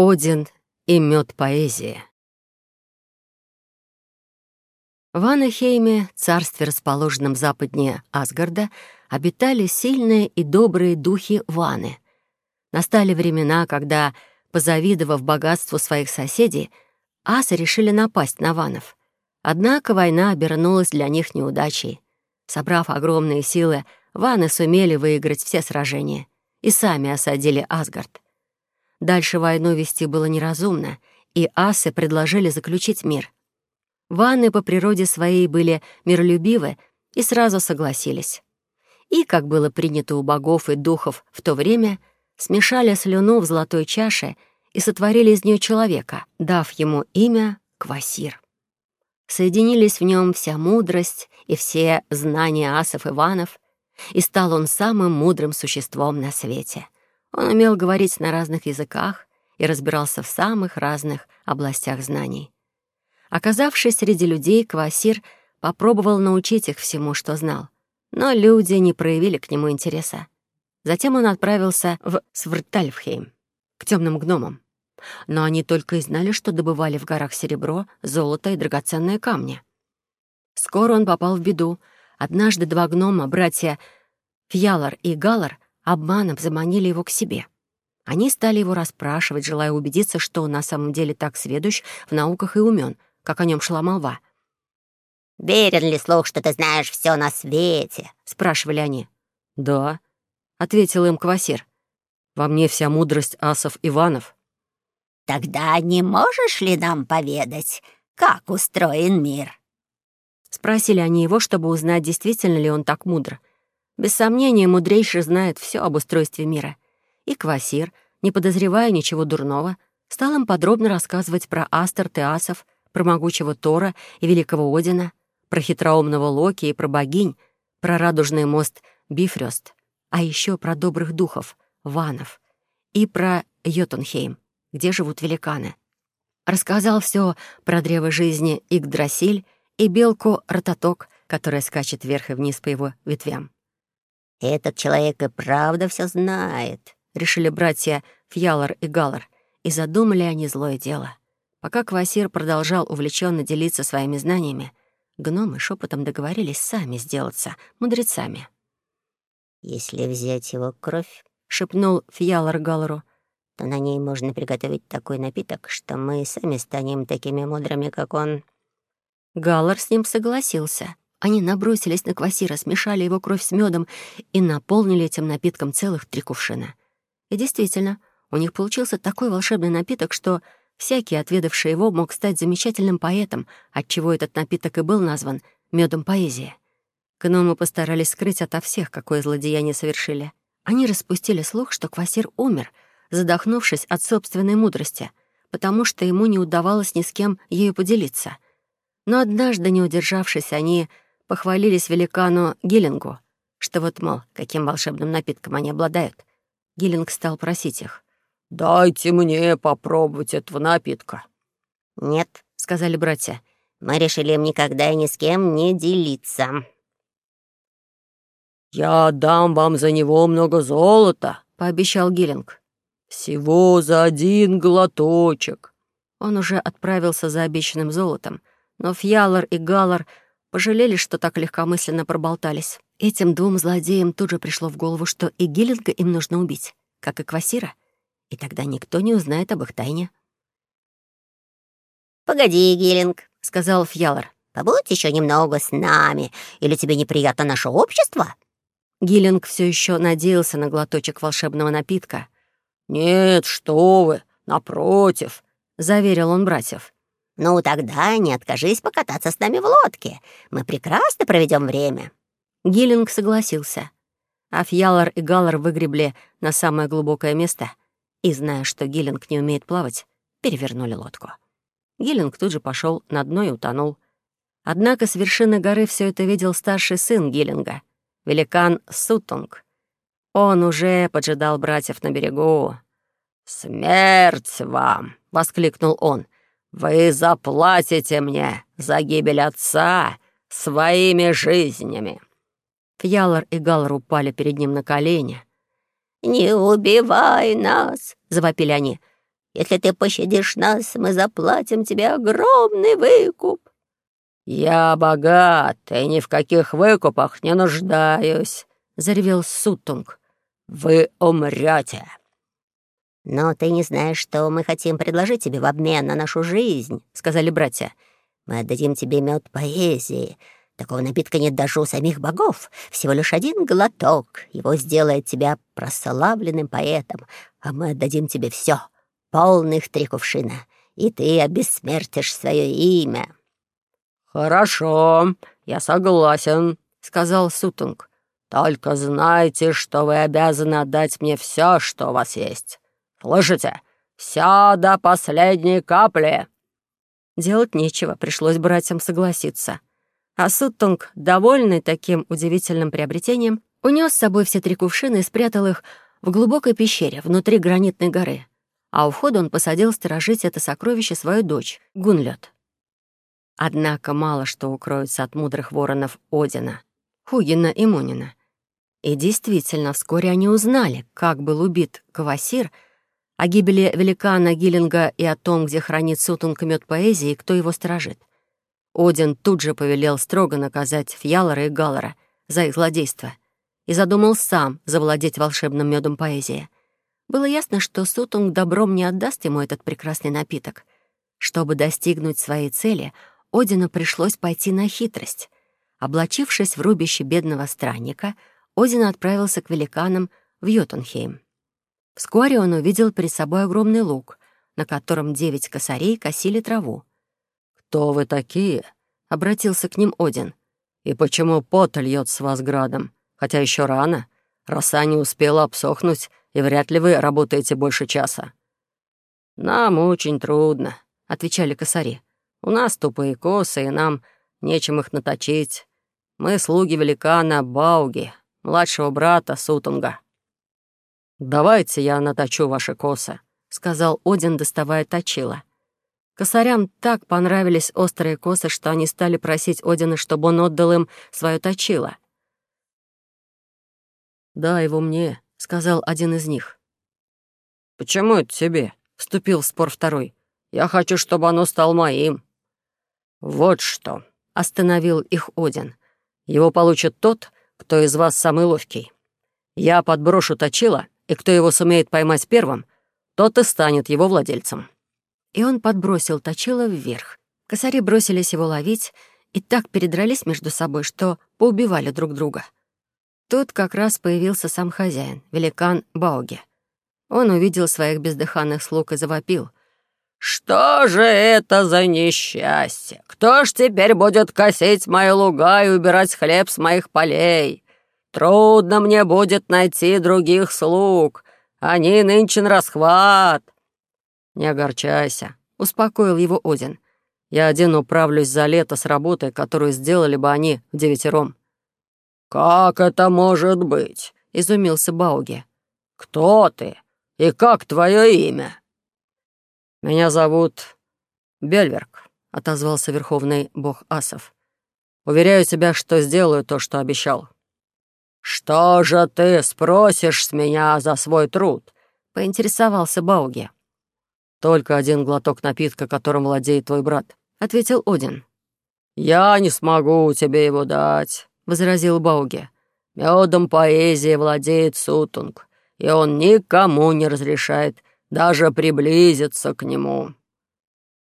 Один и мед поэзии. В Анахейме, царстве, расположенном западнее Асгарда, обитали сильные и добрые духи Ваны. Настали времена, когда, позавидовав богатству своих соседей, асы решили напасть на ванов. Однако война обернулась для них неудачей. Собрав огромные силы, ваны сумели выиграть все сражения и сами осадили Асгард. Дальше войну вести было неразумно, и асы предложили заключить мир. Ванны по природе своей были миролюбивы и сразу согласились. И, как было принято у богов и духов в то время, смешали слюну в золотой чаше и сотворили из нее человека, дав ему имя Квасир. Соединились в нем вся мудрость и все знания асов Иванов, и стал он самым мудрым существом на свете — он умел говорить на разных языках и разбирался в самых разных областях знаний. Оказавшись среди людей, Квасир попробовал научить их всему, что знал. Но люди не проявили к нему интереса. Затем он отправился в Свртальфхейм, к темным гномам. Но они только и знали, что добывали в горах серебро, золото и драгоценные камни. Скоро он попал в беду. Однажды два гнома, братья Фьялар и Галар, обманом заманили его к себе. Они стали его расспрашивать, желая убедиться, что он на самом деле так сведущ в науках и умен, как о нем шла молва. «Верен ли слух, что ты знаешь все на свете?» — спрашивали они. «Да», — ответил им Квасир. «Во мне вся мудрость асов Иванов». «Тогда не можешь ли нам поведать, как устроен мир?» Спросили они его, чтобы узнать, действительно ли он так мудр. Без сомнения, мудрейший знает все об устройстве мира. И Квасир, не подозревая ничего дурного, стал им подробно рассказывать про Астер Теасов, про могучего Тора и великого Одина, про хитроумного Локи и про богинь, про радужный мост Бифрёст, а еще про добрых духов, ванов, и про Йотунхейм, где живут великаны. Рассказал все про древо жизни Игдрасиль и белку Рототок, которая скачет вверх и вниз по его ветвям. «Этот человек и правда все знает», — решили братья Фьялар и Галар, и задумали они злое дело. Пока Квасир продолжал увлеченно делиться своими знаниями, гномы шепотом договорились сами сделаться мудрецами. «Если взять его кровь», — шепнул Фьялар Галару, то на ней можно приготовить такой напиток, что мы сами станем такими мудрыми, как он». Галар с ним согласился — они набросились на квасира, смешали его кровь с медом и наполнили этим напитком целых три кувшина. И действительно, у них получился такой волшебный напиток, что всякий, отведавший его, мог стать замечательным поэтом, отчего этот напиток и был назван медом поэзии. Гномы постарались скрыть ото всех, какое злодеяние совершили. Они распустили слух, что Квасир умер, задохнувшись от собственной мудрости, потому что ему не удавалось ни с кем ею поделиться. Но однажды, не удержавшись, они похвалились великану Гиллингу, что вот, мол, каким волшебным напитком они обладают. Гиллинг стал просить их. «Дайте мне попробовать этого напитка». «Нет», — сказали братья. «Мы решили им никогда и ни с кем не делиться». «Я дам вам за него много золота», — пообещал Гиллинг. «Всего за один глоточек». Он уже отправился за обещанным золотом, но Фьялор и Галлар Пожалели, что так легкомысленно проболтались. Этим двум злодеям тут же пришло в голову, что и Гиллинга им нужно убить, как и Квасира, и тогда никто не узнает об их тайне. «Погоди, Гиллинг», — сказал Фьялор. «Побудь еще немного с нами, или тебе неприятно наше общество?» Гиллинг все еще надеялся на глоточек волшебного напитка. «Нет, что вы, напротив», — заверил он братьев. «Ну, тогда не откажись покататься с нами в лодке. Мы прекрасно проведем время». Гиллинг согласился. А Фьялар и Галлар выгребли на самое глубокое место и, зная, что Гиллинг не умеет плавать, перевернули лодку. Гиллинг тут же пошел на дно и утонул. Однако с вершины горы все это видел старший сын Гиллинга, великан Сутунг. Он уже поджидал братьев на берегу. «Смерть вам!» — воскликнул он — вы заплатите мне за гибель отца своими жизнями». Фьялор и Галлар упали перед ним на колени. «Не убивай нас!» — завопили они. Если ты пощадишь нас, мы заплатим тебе огромный выкуп». «Я богат и ни в каких выкупах не нуждаюсь», — заревел Сутунг. «Вы умрете». «Но ты не знаешь, что мы хотим предложить тебе в обмен на нашу жизнь», — сказали братья. «Мы отдадим тебе мед поэзии. Такого напитка нет даже у самих богов. Всего лишь один глоток. Его сделает тебя прославленным поэтом, а мы отдадим тебе все, полных три кувшина, и ты обессмертишь свое имя». «Хорошо, я согласен», — сказал Сутунг. «Только знайте, что вы обязаны отдать мне все, что у вас есть. Слышите? Все до последней капли!» Делать нечего, пришлось братьям согласиться. А Суттунг, довольный таким удивительным приобретением, унес с собой все три кувшина и спрятал их в глубокой пещере внутри гранитной горы. А у входа он посадил сторожить это сокровище свою дочь, Гунлёд. Однако мало что укроется от мудрых воронов Одина, Хугина и Мунина. И действительно, вскоре они узнали, как был убит Кавасир, о гибели великана Гиллинга и о том, где хранит Сутунг мед поэзии и кто его сторожит. Один тут же повелел строго наказать Фьялора и Галлара за их злодейство и задумал сам завладеть волшебным медом поэзии. Было ясно, что Сутунг добром не отдаст ему этот прекрасный напиток. Чтобы достигнуть своей цели — Одину пришлось пойти на хитрость. Облачившись в рубище бедного странника, Один отправился к великанам в Йотунхейм. Вскоре он увидел перед собой огромный луг, на котором девять косарей косили траву. «Кто вы такие?» — обратился к ним Один. «И почему пот льет с вас градом? Хотя еще рано. Роса не успела обсохнуть, и вряд ли вы работаете больше часа». «Нам очень трудно», — отвечали косари. У нас тупые косы, и нам нечем их наточить. Мы слуги великана Бауги, младшего брата Сутунга». «Давайте я наточу ваши косы», — сказал Один, доставая точила. Косарям так понравились острые косы, что они стали просить Одина, чтобы он отдал им свое точило. «Да, его мне», — сказал один из них. «Почему это тебе?» — вступил в спор второй. «Я хочу, чтобы оно стало моим». «Вот что», — остановил их Один. «Его получит тот, кто из вас самый ловкий. Я подброшу точила, и кто его сумеет поймать первым, тот и станет его владельцем». И он подбросил точила вверх. Косари бросились его ловить и так передрались между собой, что поубивали друг друга. Тут как раз появился сам хозяин, великан Бауги. Он увидел своих бездыханных слуг и завопил. «Что же это за несчастье? Кто ж теперь будет косить мои луга и убирать хлеб с моих полей? Трудно мне будет найти других слуг. Они нынче на расхват». «Не огорчайся», — успокоил его Один. «Я один управлюсь за лето с работой, которую сделали бы они в девятером». «Как это может быть?» — изумился Бауги. «Кто ты? И как твое имя?» «Меня зовут Бельверк», — отозвался верховный бог асов. «Уверяю тебя, что сделаю то, что обещал». «Что же ты спросишь с меня за свой труд?» — поинтересовался Бауги. «Только один глоток напитка, которым владеет твой брат», — ответил Один. «Я не смогу тебе его дать», — возразил Бауги. «Медом поэзии владеет Сутунг, и он никому не разрешает даже приблизиться к нему.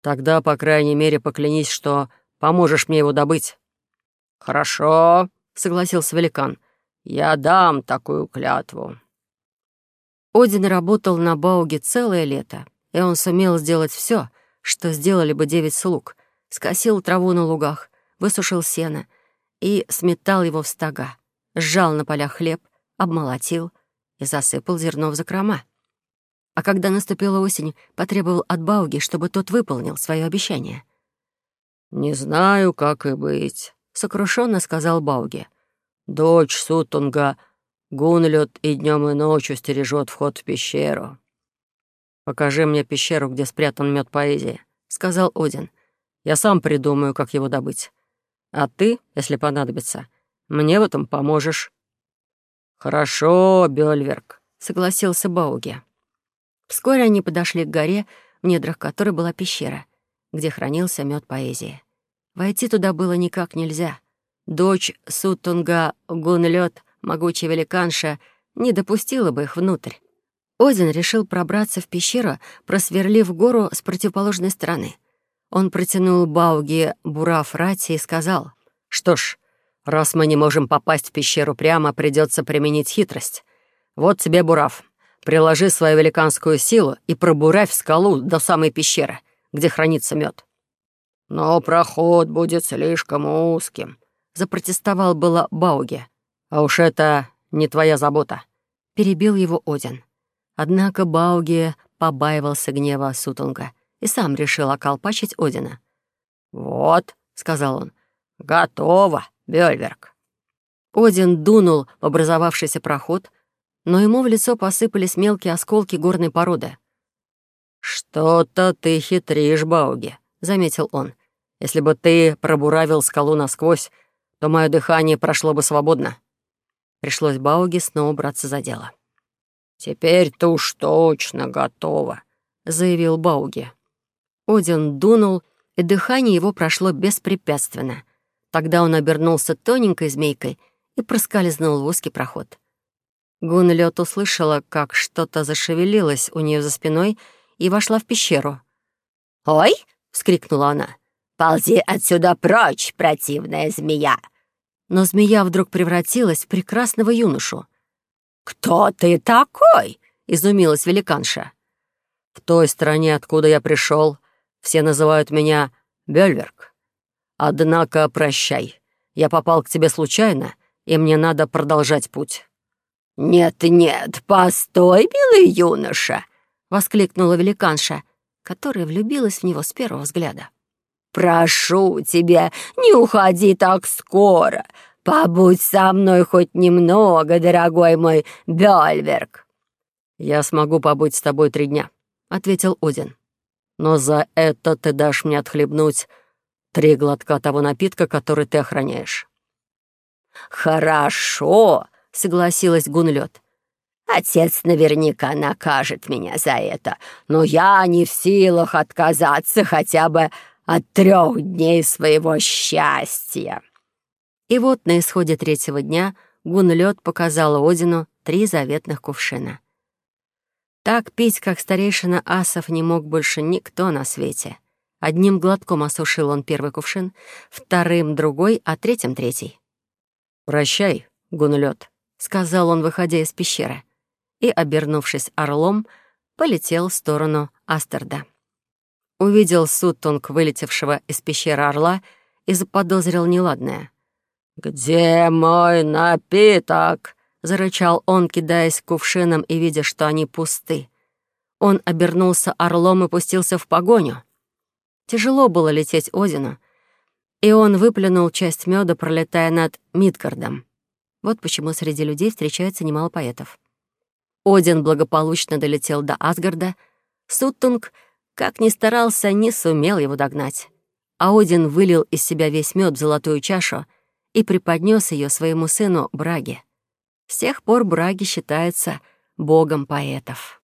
Тогда, по крайней мере, поклянись, что поможешь мне его добыть». «Хорошо», — согласился великан. «Я дам такую клятву». Один работал на Бауге целое лето, и он сумел сделать все, что сделали бы девять слуг. Скосил траву на лугах, высушил сено и сметал его в стога, сжал на полях хлеб, обмолотил и засыпал зерно в закрома. А когда наступила осень, потребовал от Бауги, чтобы тот выполнил свое обещание. «Не знаю, как и быть», — сокрушенно сказал Бауги. «Дочь Сутунга Гунлет и днем и ночью стережет вход в пещеру». «Покажи мне пещеру, где спрятан мед поэзии», — сказал Один. «Я сам придумаю, как его добыть. А ты, если понадобится, мне в этом поможешь». «Хорошо, Бёльверк», — согласился Бауги. Вскоре они подошли к горе, в недрах которой была пещера, где хранился мед поэзии. Войти туда было никак нельзя. Дочь Сутунга Гунлёд, могучая великанша, не допустила бы их внутрь. Один решил пробраться в пещеру, просверлив гору с противоположной стороны. Он протянул Бауги бурав рати и сказал, «Что ж, раз мы не можем попасть в пещеру прямо, придется применить хитрость. Вот тебе бурав. Приложи свою великанскую силу и пробуравь скалу до самой пещеры, где хранится мед. «Но проход будет слишком узким», — запротестовал было Бауги. «А уж это не твоя забота», — перебил его Один. Однако Бауги побаивался гнева Сутунга и сам решил околпачить Одина. «Вот», — сказал он, — «готово, Бельверк». Один дунул в образовавшийся проход, но ему в лицо посыпались мелкие осколки горной породы. «Что-то ты хитришь, Бауги», — заметил он. «Если бы ты пробуравил скалу насквозь, то мое дыхание прошло бы свободно». Пришлось Бауги снова браться за дело. «Теперь ты уж точно готова», — заявил Бауги. Один дунул, и дыхание его прошло беспрепятственно. Тогда он обернулся тоненькой змейкой и проскользнул в узкий проход. Гунлёд услышала, как что-то зашевелилось у нее за спиной и вошла в пещеру. «Ой!» — вскрикнула она. «Ползи отсюда прочь, противная змея!» Но змея вдруг превратилась в прекрасного юношу. «Кто ты такой?» — изумилась великанша. «В той стране, откуда я пришел, все называют меня Бельверк. Однако прощай, я попал к тебе случайно, и мне надо продолжать путь». «Нет-нет, постой, милый юноша!» — воскликнула великанша, которая влюбилась в него с первого взгляда. «Прошу тебя, не уходи так скоро. «Побудь со мной хоть немного, дорогой мой Бельверк». «Я смогу побыть с тобой три дня», — ответил Один. «Но за это ты дашь мне отхлебнуть три глотка того напитка, который ты охраняешь». «Хорошо», — согласилась Гунлёд. «Отец наверняка накажет меня за это, но я не в силах отказаться хотя бы от трех дней своего счастья». И вот на исходе третьего дня Гунлёд показала Одину три заветных кувшина. Так пить, как старейшина асов, не мог больше никто на свете. Одним глотком осушил он первый кувшин, вторым — другой, а третьим — третий. «Прощай, Гунлёд», — сказал он, выходя из пещеры, и, обернувшись орлом, полетел в сторону Астерда. Увидел Суттунг, вылетевшего из пещеры орла, и заподозрил неладное. «Где мой напиток?» — зарычал он, кидаясь к кувшинам и видя, что они пусты. Он обернулся орлом и пустился в погоню. Тяжело было лететь Одину, и он выплюнул часть меда, пролетая над Мидгардом. Вот почему среди людей встречается немало поэтов. Один благополучно долетел до Асгарда. Суттунг, как ни старался, не сумел его догнать. А Один вылил из себя весь мед в золотую чашу — и преподнес ее своему сыну Браге. С тех пор Браги считается богом поэтов.